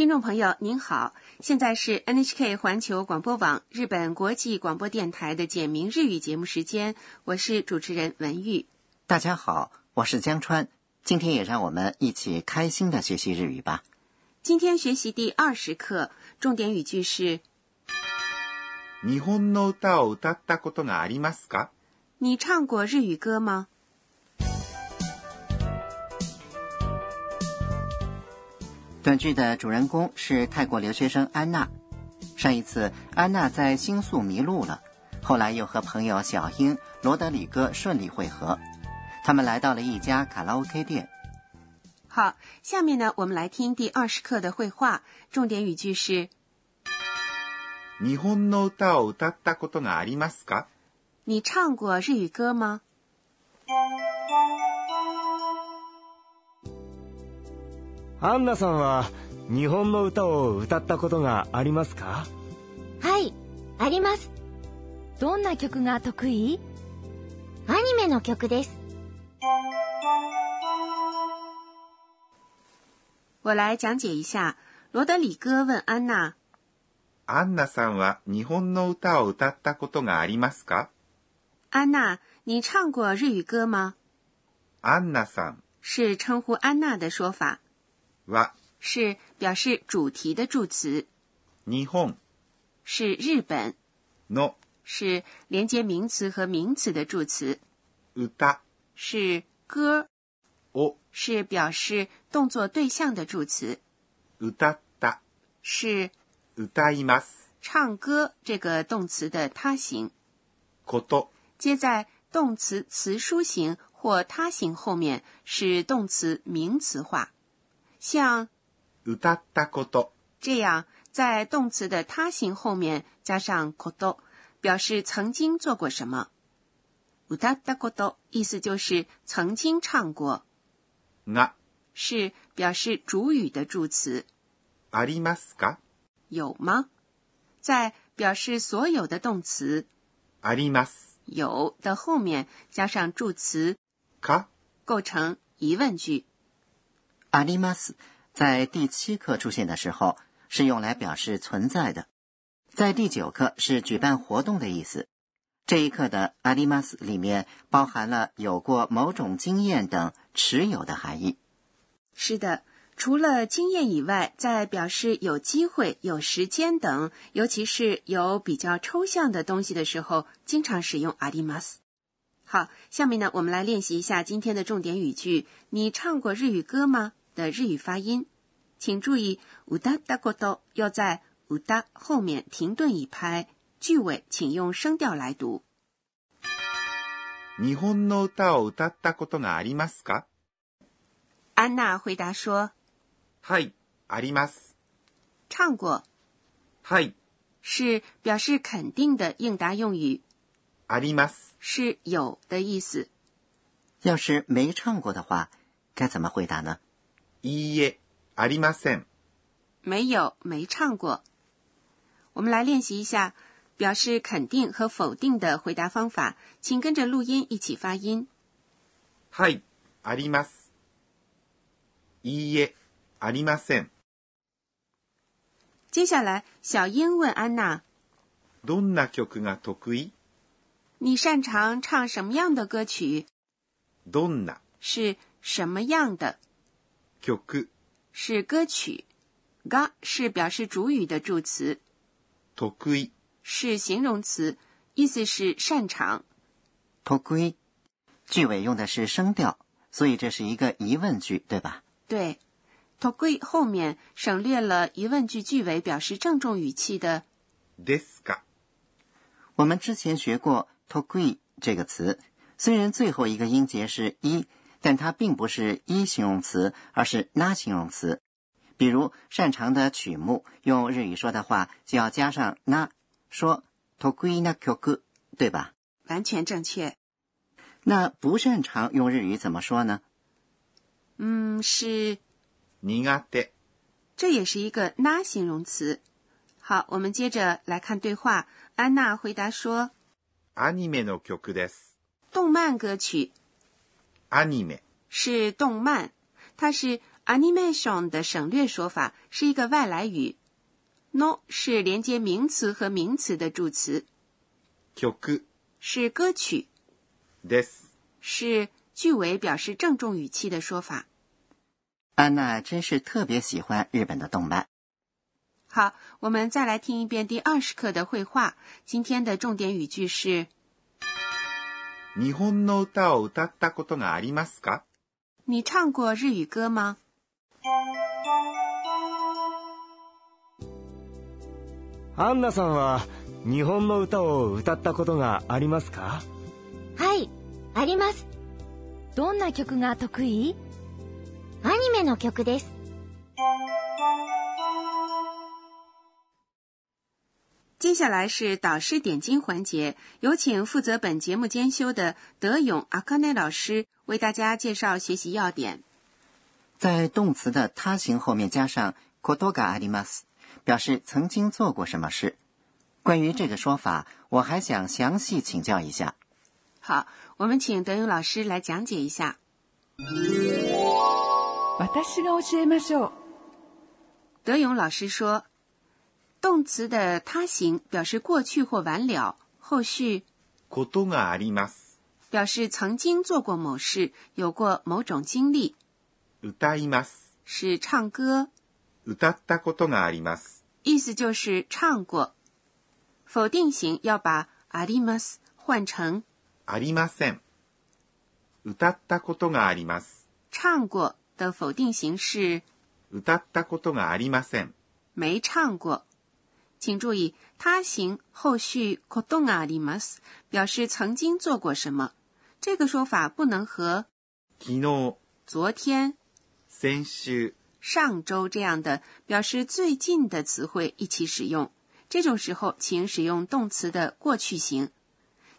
听众朋友您好，现在是 NHK 环球广播网日本国际广播电台的简明日语节目时间，我是主持人文玉。大家好，我是江川，今天也让我们一起开心的学习日语吧。今天学习第二十课，重点语句是日本の歌を歌ったことがありますか你唱过日语歌吗？ 短剧的主人公是泰国留学生安娜。上一次，安娜在新宿迷路了，后来又和朋友小英、罗德里戈顺利会合。他们来到了一家卡拉 OK 店。好，下面呢，我们来听第二十课的绘画，重点语句是日本の歌を歌ったことがありますか你唱过日语歌吗？ アンナさんは日本の歌を歌ったことがありますか？はい、あります。どんな曲が得意？アニメの曲です。我来讲解一下。罗德里戈问安娜アンナさんは日本の歌を歌ったことがありますか：“安娜，你唱过日语歌吗？アンナさん？”是称呼安娜的说法，は是表示主题的助词，日本是日本，の是连接名词和名词的助词，歌是歌，を是表示动作对象的助词，歌った、是歌います唱歌这个动词的他形，こと接在动词词书形或他形后面是动词名词化， 像歌ったこと这样，在动词的他形后面加上 koto，表示曾经做过什么。歌ったこと意思就是曾经唱过，が是表示主语的助词。ありますか有吗？在表示所有的动词あります有的后面加上助词，か构成疑问句。 阿里马斯在第七课出现的时候是用来表示存在的，在第九课是举办活动的意思。这一课的阿里马斯里面包含了有过某种经验等持有的含义。是的，除了经验以外，在表示有机会、有时间等，尤其是有比较抽象的东西的时候，经常使用阿迪马斯。好，下面呢，我们来练习一下今天的重点语句。你唱过日语歌吗？的日语发音，请注意“うだだこと”要在“うだ”后面停顿一拍，句尾请用声调来读。日本の歌を歌ったことがありますか安娜回答说はい、あります。：“唱过。はい、”是表示肯定的应答用语，あります。是有的意思。要是没唱过的话，该怎么回答呢？ いいえ、ありません。没有，没唱过。我们来练习一下表示肯定和否定的回答方法，请跟着录音一起发音。はい、あります。いいえ、ありません。接下来，小英问安娜どんな曲が得意：“你擅长唱什么样的歌曲？どんな是什么样的？ 曲、是歌曲。が是表示主语的助词，得意、是形容词，意思是擅长。托龟，句尾用的是声调，所以这是一个疑问句，对吧？对 t o k 后面省略了疑问句句尾表示郑重语气的ですか我们之前学过 “tokui” 这个词，虽然最后一个音节是一， 但它并不是一形容词，而是那形容词。比如擅长的曲目，用日语说的话就要加上那，说 “tokui na kyoku”，对吧？完全正确。那不擅长用日语怎么说呢？嗯，是，苦手、这也是一个那形容词。好，我们接着来看对话。安娜回答说アニメの曲です。：“动漫歌曲 アニメ是动漫，它是 animation 的省略说法是一个外来语，no 是连接名词和名词的助词，曲是歌曲，です。是句尾表示郑重语气的说法。安娜真是特别喜欢日本的动漫。好，我们再来听一遍第二十课的绘画。今天的重点语句是： 日本の歌を歌ったことがありますか？你唱过日语歌吗？アンナさんは日本の歌を歌ったことがありますか？はい、あります。どんな曲が得意？アニメの曲です。接下来是导师点睛环节，有请负责本节目监修的德勇阿卡内老师为大家介绍学习要点。在动词的他形后面加上 “koto ga arimas”，表示曾经做过什么事。关于这个说法，我还想详细请教一下。好，我们请德勇老师来讲解一下。私が教えましょう。德勇老师说， 动词的他形表示过去或完了，后续ことがあります。表示曾经做过某事，有过某种经历，歌います。是唱歌，歌ったことがあります。意思就是唱过。否定型要把あります换成ありません。歌ったことがあります。唱过的否定形是歌ったことがありません。没唱过。 请注意，他形后续ことがあります表示曾经做过什么。这个说法不能和昨日、昨天、先週、上周这样的表示最近的词汇一起使用。这种时候，请使用动词的过去形。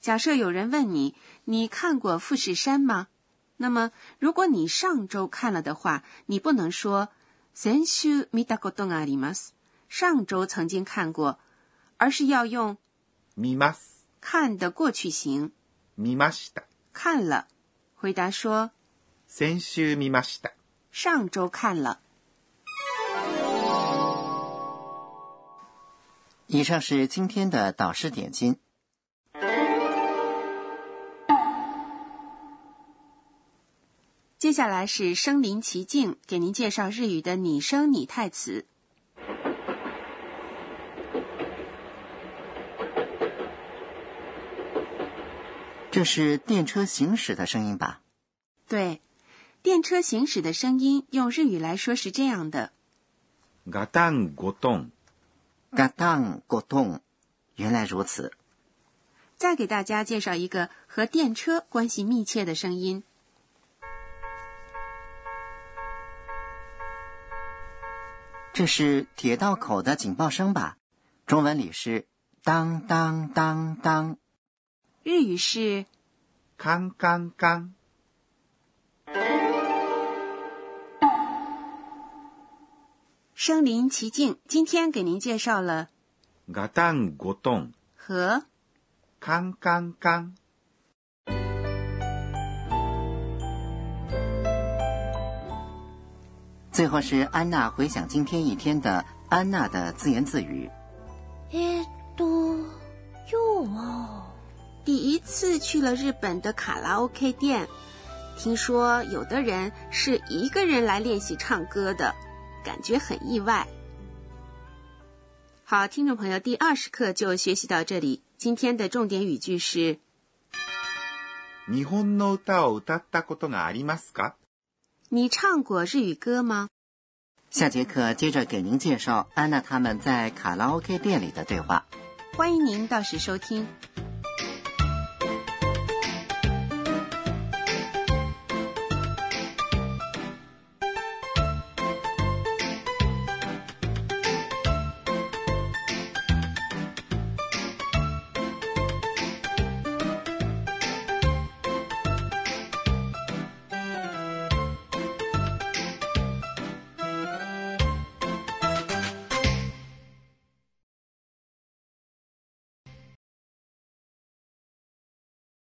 假设有人问你：“你看过富士山吗？”那么，如果你上周看了的话，你不能说“先週見たことがあります”， 上周曾经看过，而是要用見ます。看的过去形見ました。看了。回答说先週見ました。上周看了。以上是今天的导师点睛。接下来是身临其境，给您介绍日语的拟声拟态词。 这是电车行驶的声音吧？对，电车行驶的声音用日语来说是这样的。ガタンゴトン。嘎当果冻，原来如此。再给大家介绍一个和电车关系密切的声音。这是铁道口的警报声吧？中文里是当当当当。日语是 カンカンカン。身临其境。今天给您介绍了ガタンゴトン。和カンカンカン。最后是安娜回想今天一天的安娜的自言自语。えーっと、今日は、 第一次去了日本的卡拉 OK 店，听说有的人是一个人来练习唱歌的，感觉很意外。好，听众朋友，第二十课就学习到这里。今天的重点语句是：日本の歌を歌ったことがありますか你唱过日语歌吗？下节课接着给您介绍安娜他们在卡拉 OK 店里的对话。欢迎您到时收听。